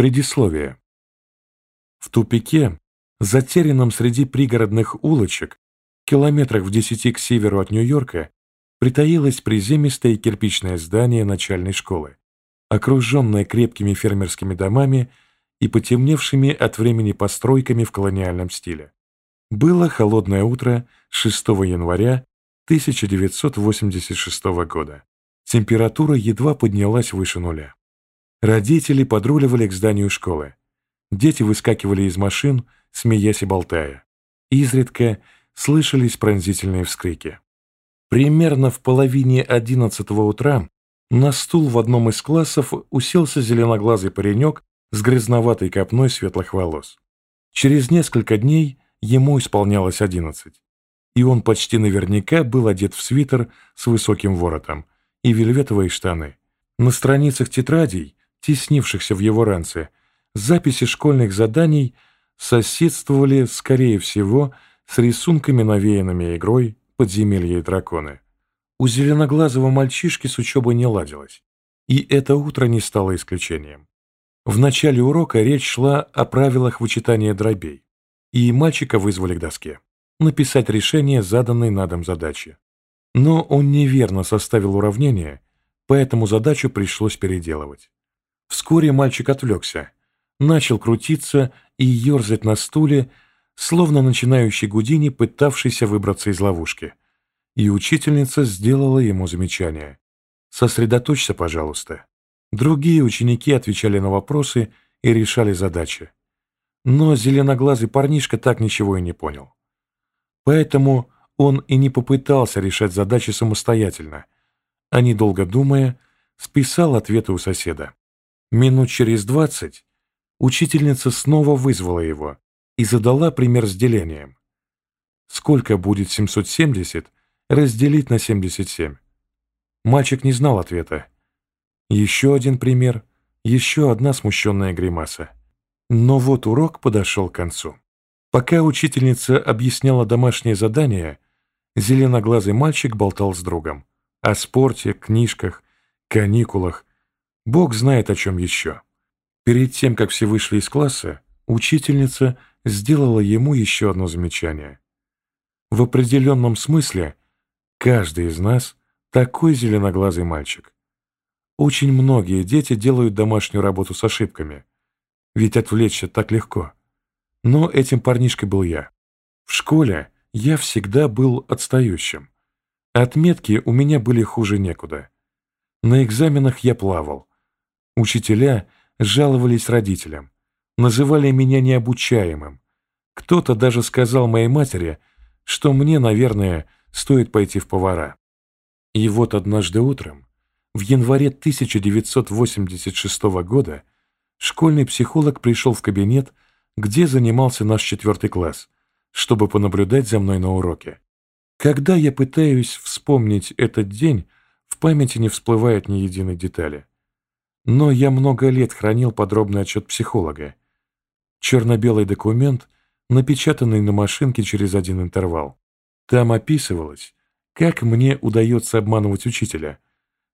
Предисловие. В тупике, затерянном среди пригородных улочек, километрах в десяти к северу от Нью-Йорка, притаилось приземистое кирпичное здание начальной школы, окруженное крепкими фермерскими домами и потемневшими от времени постройками в колониальном стиле. Было холодное утро 6 января 1986 года. Температура едва поднялась выше нуля. Родители подруливали к зданию школы. Дети выскакивали из машин, смеясь и болтая. Изредка слышались пронзительные вскрики. Примерно в половине одиннадцатого утра на стул в одном из классов уселся зеленоглазый паренек с грязноватой копной светлых волос. Через несколько дней ему исполнялось одиннадцать, и он почти наверняка был одет в свитер с высоким воротом и вельветовые штаны. На страницах тетрадей теснившихся в его ранце, записи школьных заданий соседствовали, скорее всего, с рисунками, навеянными игрой «Подземелья и драконы». У зеленоглазого мальчишки с учебой не ладилось, и это утро не стало исключением. В начале урока речь шла о правилах вычитания дробей, и мальчика вызвали к доске написать решение заданной на дом задачи. Но он неверно составил уравнение, поэтому задачу пришлось переделывать. Вскоре мальчик отвлекся, начал крутиться и ерзать на стуле, словно начинающий Гудини, пытавшийся выбраться из ловушки. И учительница сделала ему замечание. «Сосредоточься, пожалуйста». Другие ученики отвечали на вопросы и решали задачи. Но зеленоглазый парнишка так ничего и не понял. Поэтому он и не попытался решать задачи самостоятельно, а недолго думая, списал ответы у соседа. Минут через двадцать учительница снова вызвала его и задала пример с делением. Сколько будет 770 разделить на 77? Мальчик не знал ответа. Еще один пример, еще одна смущенная гримаса. Но вот урок подошел к концу. Пока учительница объясняла домашнее задание, зеленоглазый мальчик болтал с другом. О спорте, книжках, каникулах, Бог знает о чем еще. Перед тем, как все вышли из класса, учительница сделала ему еще одно замечание. В определенном смысле каждый из нас такой зеленоглазый мальчик. Очень многие дети делают домашнюю работу с ошибками, ведь отвлечься так легко. Но этим парнишкой был я. В школе я всегда был отстающим. Отметки у меня были хуже некуда. На экзаменах я плавал, Учителя жаловались родителям, называли меня необучаемым. Кто-то даже сказал моей матери, что мне, наверное, стоит пойти в повара. И вот однажды утром, в январе 1986 года, школьный психолог пришел в кабинет, где занимался наш четвертый класс, чтобы понаблюдать за мной на уроке. Когда я пытаюсь вспомнить этот день, в памяти не всплывает ни единой детали. Но я много лет хранил подробный отчет психолога. Черно-белый документ, напечатанный на машинке через один интервал. Там описывалось, как мне удается обманывать учителя,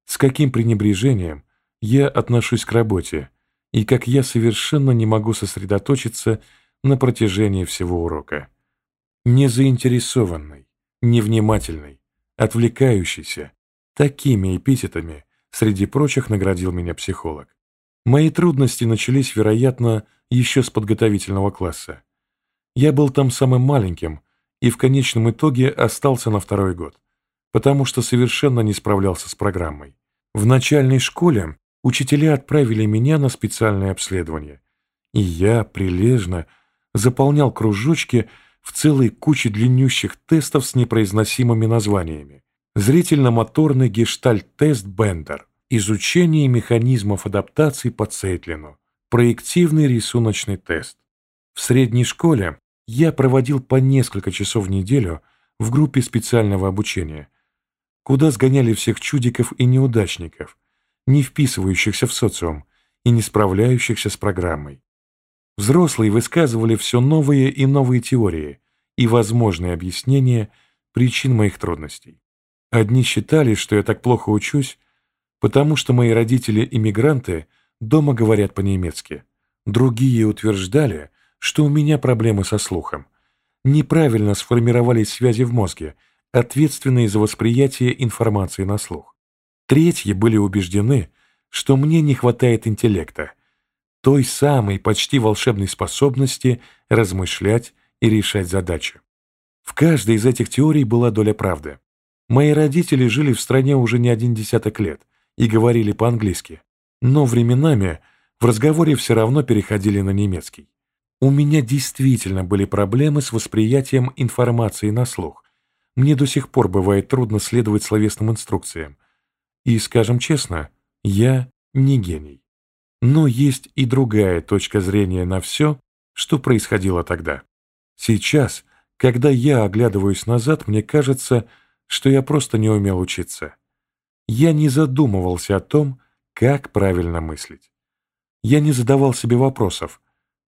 с каким пренебрежением я отношусь к работе и как я совершенно не могу сосредоточиться на протяжении всего урока. Незаинтересованный, невнимательный, отвлекающийся, такими эпитетами Среди прочих наградил меня психолог. Мои трудности начались, вероятно, еще с подготовительного класса. Я был там самым маленьким и в конечном итоге остался на второй год, потому что совершенно не справлялся с программой. В начальной школе учителя отправили меня на специальное обследование, и я прилежно заполнял кружочки в целой куче длиннющих тестов с непроизносимыми названиями. Зрительно-моторный гештальт-тест Бендер, изучение механизмов адаптации по Цейтлину, проективный рисуночный тест. В средней школе я проводил по несколько часов в неделю в группе специального обучения, куда сгоняли всех чудиков и неудачников, не вписывающихся в социум и не справляющихся с программой. Взрослые высказывали все новые и новые теории и возможные объяснения причин моих трудностей. Одни считали, что я так плохо учусь, потому что мои родители-иммигранты дома говорят по-немецки. Другие утверждали, что у меня проблемы со слухом. Неправильно сформировались связи в мозге, ответственные за восприятие информации на слух. Третьи были убеждены, что мне не хватает интеллекта, той самой почти волшебной способности размышлять и решать задачи. В каждой из этих теорий была доля правды. Мои родители жили в стране уже не один десяток лет и говорили по-английски, но временами в разговоре все равно переходили на немецкий. У меня действительно были проблемы с восприятием информации на слух. Мне до сих пор бывает трудно следовать словесным инструкциям. И, скажем честно, я не гений. Но есть и другая точка зрения на все, что происходило тогда. Сейчас, когда я оглядываюсь назад, мне кажется, что я просто не умел учиться. Я не задумывался о том, как правильно мыслить. Я не задавал себе вопросов,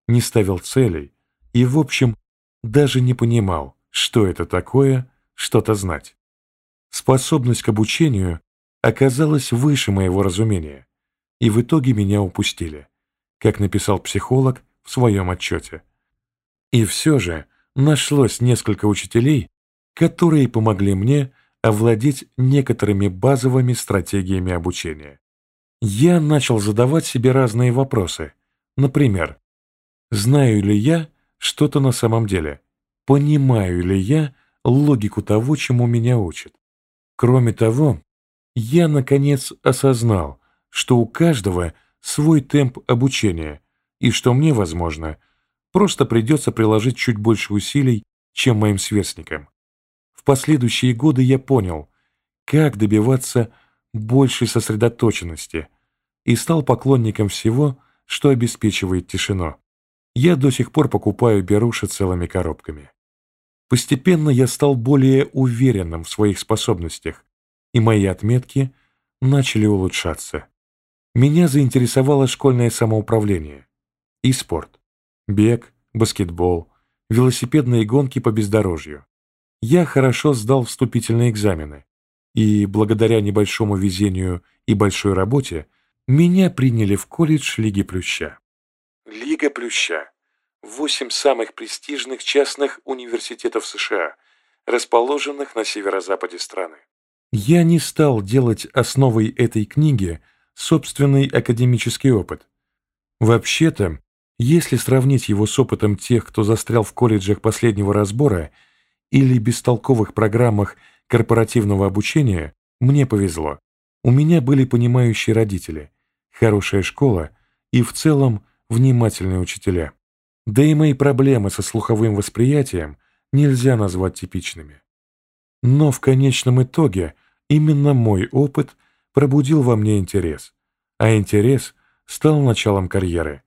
не ставил целей и, в общем, даже не понимал, что это такое что-то знать. Способность к обучению оказалась выше моего разумения, и в итоге меня упустили, как написал психолог в своем отчете. И все же нашлось несколько учителей, которые помогли мне овладеть некоторыми базовыми стратегиями обучения. Я начал задавать себе разные вопросы. Например, знаю ли я что-то на самом деле? Понимаю ли я логику того, чему меня учат? Кроме того, я, наконец, осознал, что у каждого свой темп обучения, и что мне, возможно, просто придется приложить чуть больше усилий, чем моим сверстникам. Последующие годы я понял, как добиваться большей сосредоточенности и стал поклонником всего, что обеспечивает тишину. Я до сих пор покупаю беруши целыми коробками. Постепенно я стал более уверенным в своих способностях, и мои отметки начали улучшаться. Меня заинтересовало школьное самоуправление и спорт. Бег, баскетбол, велосипедные гонки по бездорожью. Я хорошо сдал вступительные экзамены, и благодаря небольшому везению и большой работе меня приняли в колледж Лиги Плюща. Лига Плюща – восемь самых престижных частных университетов США, расположенных на северо-западе страны. Я не стал делать основой этой книги собственный академический опыт. Вообще-то, если сравнить его с опытом тех, кто застрял в колледжах последнего разбора или бестолковых программах корпоративного обучения, мне повезло. У меня были понимающие родители, хорошая школа и в целом внимательные учителя. Да и мои проблемы со слуховым восприятием нельзя назвать типичными. Но в конечном итоге именно мой опыт пробудил во мне интерес, а интерес стал началом карьеры.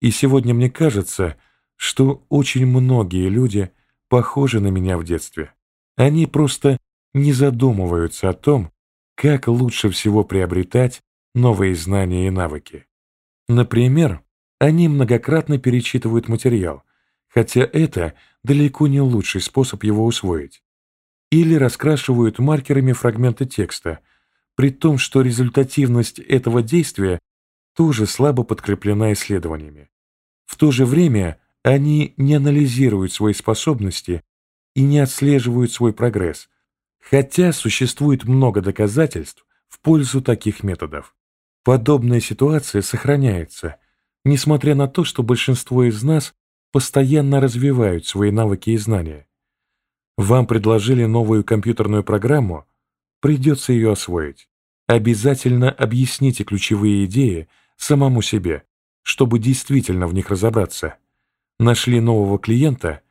И сегодня мне кажется, что очень многие люди похожи на меня в детстве. Они просто не задумываются о том, как лучше всего приобретать новые знания и навыки. Например, они многократно перечитывают материал, хотя это далеко не лучший способ его усвоить. Или раскрашивают маркерами фрагменты текста, при том, что результативность этого действия тоже слабо подкреплена исследованиями. В то же время они не анализируют свои способности и не отслеживают свой прогресс, хотя существует много доказательств в пользу таких методов. Подобная ситуация сохраняется, несмотря на то, что большинство из нас постоянно развивают свои навыки и знания. Вам предложили новую компьютерную программу, придется ее освоить. Обязательно объясните ключевые идеи самому себе, чтобы действительно в них разобраться. Нашли нового клиента,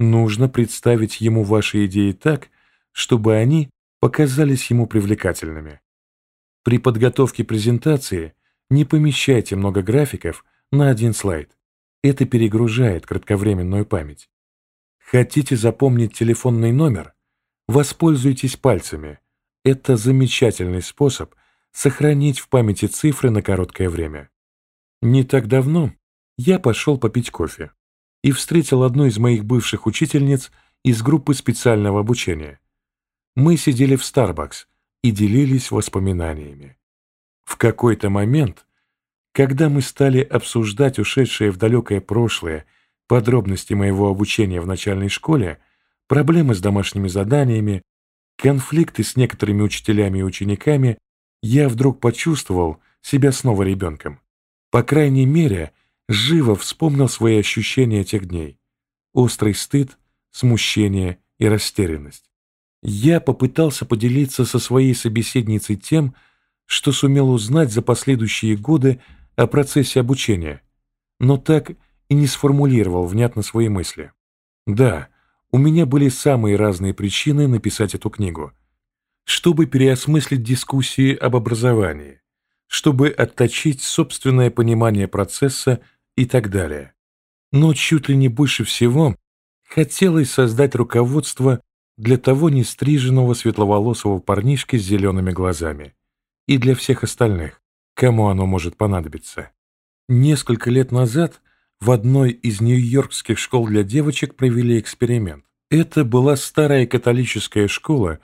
нужно представить ему ваши идеи так, чтобы они показались ему привлекательными. При подготовке презентации не помещайте много графиков на один слайд. Это перегружает кратковременную память. Хотите запомнить телефонный номер? Воспользуйтесь пальцами. Это замечательный способ сохранить в памяти цифры на короткое время. Не так давно я пошел попить кофе и встретил одну из моих бывших учительниц из группы специального обучения. Мы сидели в Starbucks и делились воспоминаниями. В какой-то момент Когда мы стали обсуждать ушедшее в далекое прошлое подробности моего обучения в начальной школе, проблемы с домашними заданиями, конфликты с некоторыми учителями и учениками, я вдруг почувствовал себя снова ребенком. По крайней мере, живо вспомнил свои ощущения тех дней. Острый стыд, смущение и растерянность. Я попытался поделиться со своей собеседницей тем, что сумел узнать за последующие годы о процессе обучения, но так и не сформулировал внятно свои мысли. Да, у меня были самые разные причины написать эту книгу. Чтобы переосмыслить дискуссии об образовании, чтобы отточить собственное понимание процесса и так далее. Но чуть ли не больше всего хотелось создать руководство для того нестриженного светловолосого парнишки с зелеными глазами и для всех остальных, кому оно может понадобиться. Несколько лет назад в одной из нью-йоркских школ для девочек провели эксперимент. Это была старая католическая школа,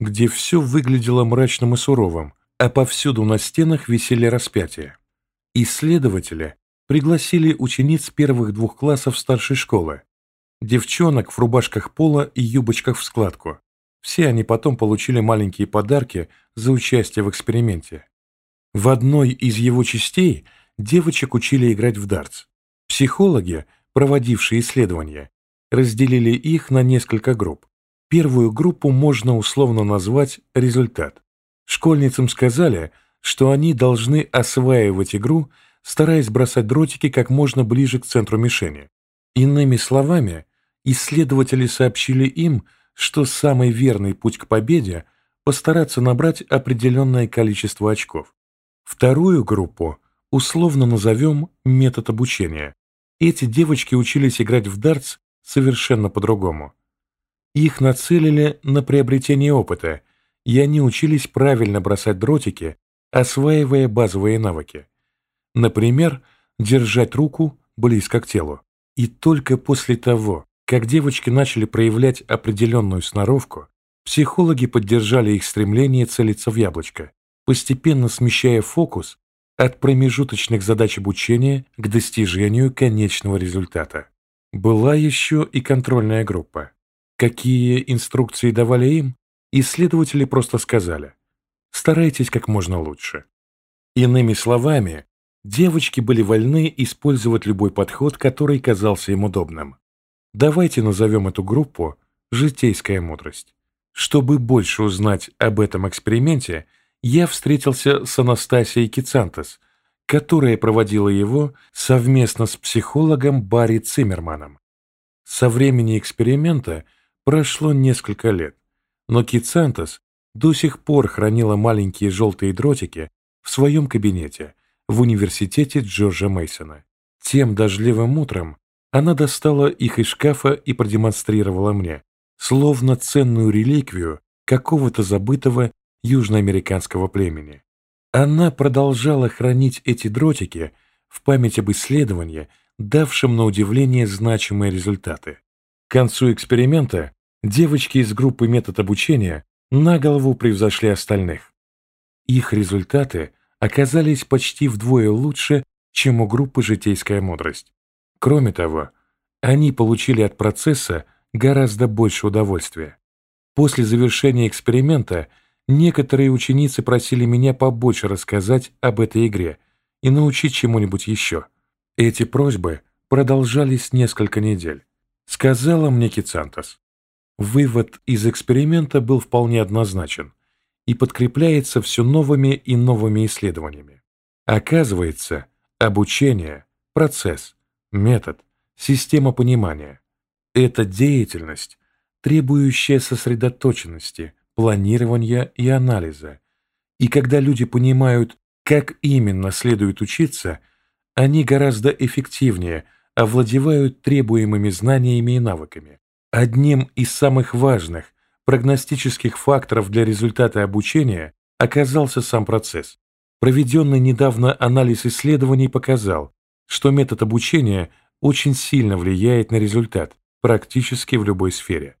где все выглядело мрачным и суровым, а повсюду на стенах висели распятия. Исследователи пригласили учениц первых двух классов старшей школы, девчонок в рубашках пола и юбочках в складку. Все они потом получили маленькие подарки за участие в эксперименте. В одной из его частей девочек учили играть в дартс. Психологи, проводившие исследования, разделили их на несколько групп. Первую группу можно условно назвать «результат». Школьницам сказали, что они должны осваивать игру, стараясь бросать дротики как можно ближе к центру мишени. Иными словами, исследователи сообщили им, что самый верный путь к победе – постараться набрать определенное количество очков. Вторую группу условно назовем метод обучения. Эти девочки учились играть в дартс совершенно по-другому. Их нацелили на приобретение опыта, и они учились правильно бросать дротики, осваивая базовые навыки. Например, держать руку близко к телу. И только после того, как девочки начали проявлять определенную сноровку, психологи поддержали их стремление целиться в яблочко, постепенно смещая фокус от промежуточных задач обучения к достижению конечного результата. Была еще и контрольная группа. Какие инструкции давали им, исследователи просто сказали «старайтесь как можно лучше». Иными словами, девочки были вольны использовать любой подход, который казался им удобным. Давайте назовем эту группу «Житейская мудрость». Чтобы больше узнать об этом эксперименте, я встретился с Анастасией Кицантес, которая проводила его совместно с психологом Барри Циммерманом. Со времени эксперимента прошло несколько лет, но Кицантес до сих пор хранила маленькие желтые дротики в своем кабинете в университете Джорджа Мейсона. Тем дождливым утром она достала их из шкафа и продемонстрировала мне, словно ценную реликвию какого-то забытого южноамериканского племени. Она продолжала хранить эти дротики в память об исследовании, давшем на удивление значимые результаты. К концу эксперимента девочки из группы метод обучения на голову превзошли остальных. Их результаты оказались почти вдвое лучше, чем у группы «Житейская мудрость». Кроме того, они получили от процесса гораздо больше удовольствия. После завершения эксперимента некоторые ученицы просили меня побольше рассказать об этой игре и научить чему-нибудь еще. Эти просьбы продолжались несколько недель. Сказала мне Кицантос. Вывод из эксперимента был вполне однозначен и подкрепляется все новыми и новыми исследованиями. Оказывается, обучение – процесс, метод, система понимания. Это деятельность, требующая сосредоточенности, планирования и анализа. И когда люди понимают, как именно следует учиться, они гораздо эффективнее овладевают требуемыми знаниями и навыками. Одним из самых важных прогностических факторов для результата обучения оказался сам процесс. Проведенный недавно анализ исследований показал, что метод обучения очень сильно влияет на результат практически в любой сфере.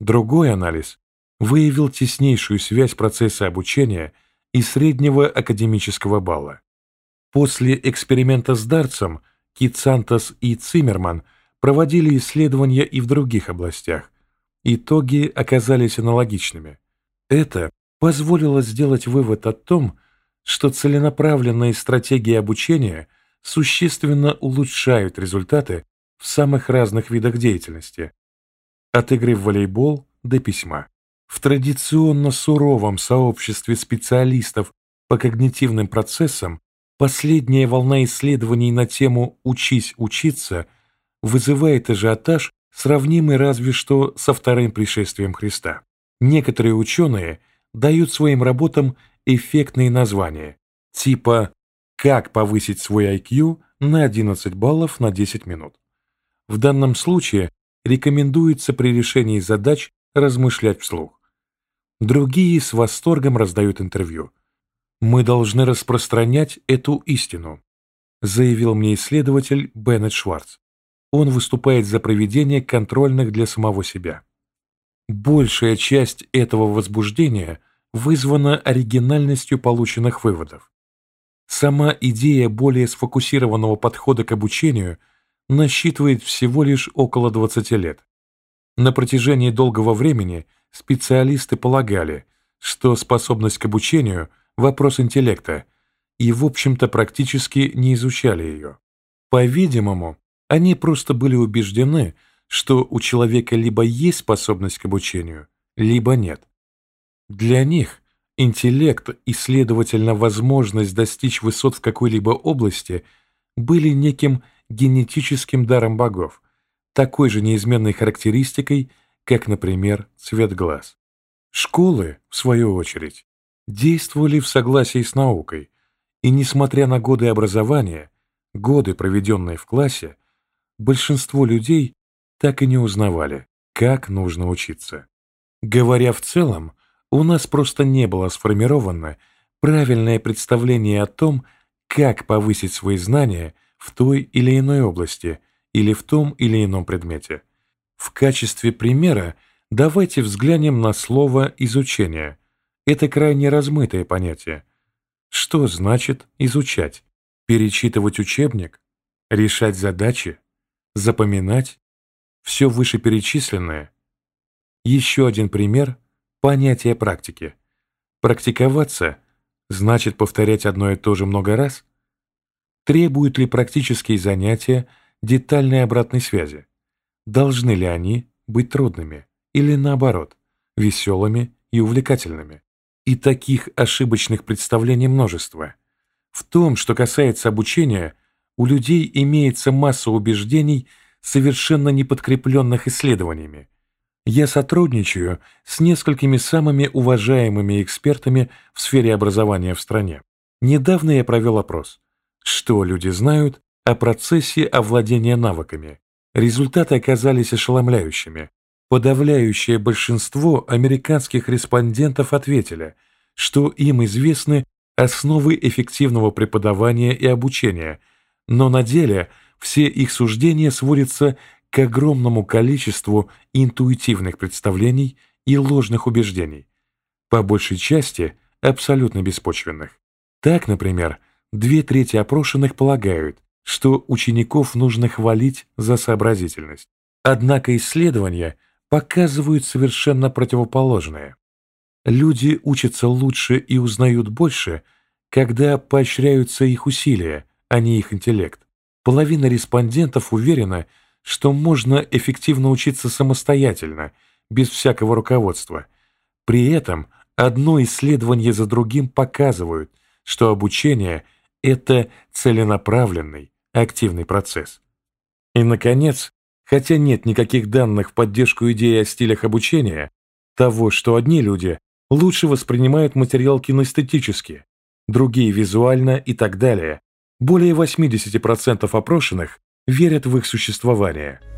Другой анализ выявил теснейшую связь процесса обучения и среднего академического балла. После эксперимента с Дарцем Кит Сантос и Циммерман проводили исследования и в других областях. Итоги оказались аналогичными. Это позволило сделать вывод о том, что целенаправленные стратегии обучения существенно улучшают результаты в самых разных видах деятельности, от игры в волейбол до письма. В традиционно суровом сообществе специалистов по когнитивным процессам последняя волна исследований на тему «учись учиться» вызывает ажиотаж, сравнимый разве что со вторым пришествием Христа. Некоторые ученые дают своим работам эффектные названия, типа «Как повысить свой IQ на 11 баллов на 10 минут». В данном случае рекомендуется при решении задач размышлять вслух. Другие с восторгом раздают интервью. «Мы должны распространять эту истину», заявил мне исследователь Беннет Шварц. Он выступает за проведение контрольных для самого себя. Большая часть этого возбуждения вызвана оригинальностью полученных выводов. Сама идея более сфокусированного подхода к обучению насчитывает всего лишь около 20 лет. На протяжении долгого времени специалисты полагали, что способность к обучению – вопрос интеллекта, и, в общем-то, практически не изучали ее. По-видимому, они просто были убеждены, что у человека либо есть способность к обучению, либо нет. Для них интеллект и, следовательно, возможность достичь высот в какой-либо области были неким генетическим даром богов – такой же неизменной характеристикой, как, например, цвет глаз. Школы, в свою очередь, действовали в согласии с наукой, и, несмотря на годы образования, годы, проведенные в классе, большинство людей так и не узнавали, как нужно учиться. Говоря в целом, у нас просто не было сформировано правильное представление о том, как повысить свои знания в той или иной области или в том или ином предмете. В качестве примера давайте взглянем на слово «изучение». Это крайне размытое понятие. Что значит изучать? Перечитывать учебник? Решать задачи? Запоминать? Все вышеперечисленное? Еще один пример – понятие практики. Практиковаться – значит повторять одно и то же много раз? Требуют ли практические занятия детальной обратной связи. Должны ли они быть трудными или наоборот, веселыми и увлекательными? И таких ошибочных представлений множество. В том, что касается обучения, у людей имеется масса убеждений, совершенно не подкрепленных исследованиями. Я сотрудничаю с несколькими самыми уважаемыми экспертами в сфере образования в стране. Недавно я провел опрос. Что люди знают о процессе овладения навыками. Результаты оказались ошеломляющими. Подавляющее большинство американских респондентов ответили, что им известны основы эффективного преподавания и обучения, но на деле все их суждения сводятся к огромному количеству интуитивных представлений и ложных убеждений, по большей части абсолютно беспочвенных. Так, например, две трети опрошенных полагают, что учеников нужно хвалить за сообразительность. Однако исследования показывают совершенно противоположное. Люди учатся лучше и узнают больше, когда поощряются их усилия, а не их интеллект. Половина респондентов уверена, что можно эффективно учиться самостоятельно, без всякого руководства. При этом одно исследование за другим показывают, что обучение – это целенаправленный, активный процесс. И, наконец, хотя нет никаких данных в поддержку идеи о стилях обучения, того, что одни люди лучше воспринимают материал кинестетически, другие визуально и так далее, более 80% опрошенных верят в их существование –